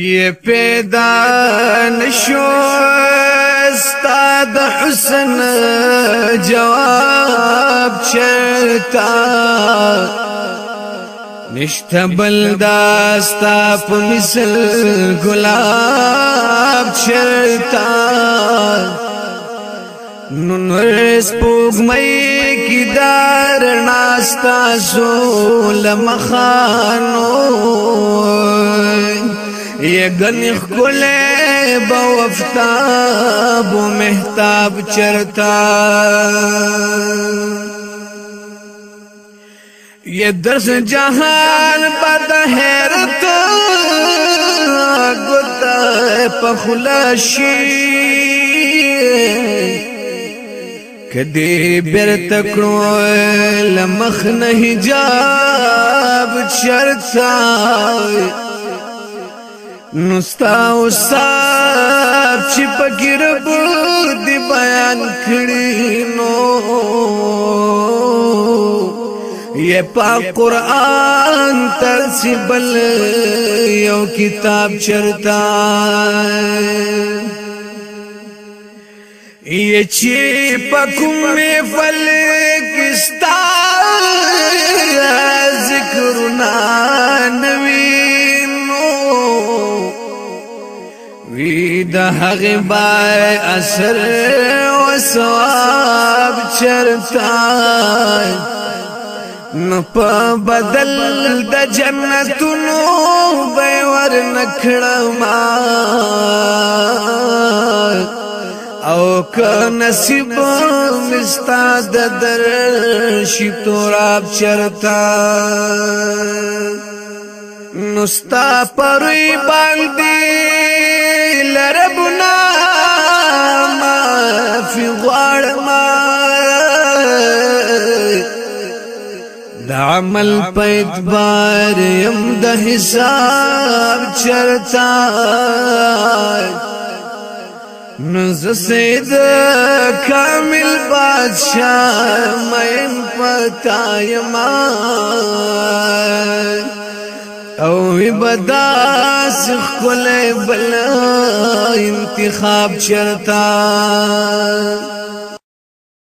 یہ پیدا نشو استاد حسن جواب چرتا نشته بل داستا په مثل ګلاب چرتا نو نور سپوږمۍ کې دار ناستا سو لمخانو یہ کلے کھلے و محتاب چرتا یہ درس جہان پتہ گتا پخلاشی کدی بیر برتکڑوں لمخ نہیں جاب چرتا نستا استاد چې پکې بود بیان کړی نو یہ پاک قرآن ترسی بل یو کتاب چرتا یہ چی پکم فلک د هغه بار اثر او ثواب چرتا نو په بدل د جنتونو به ور نکړما او که نصیب مستا د در شي تراب چرتا نستا پروی باندې لربنا ما فی غړما د عمل په اعتبار يم د حساب چرتا نز سید کامل بادشاہ میں پتا یما او وی بدا سخ کول بل انتخاب چرتا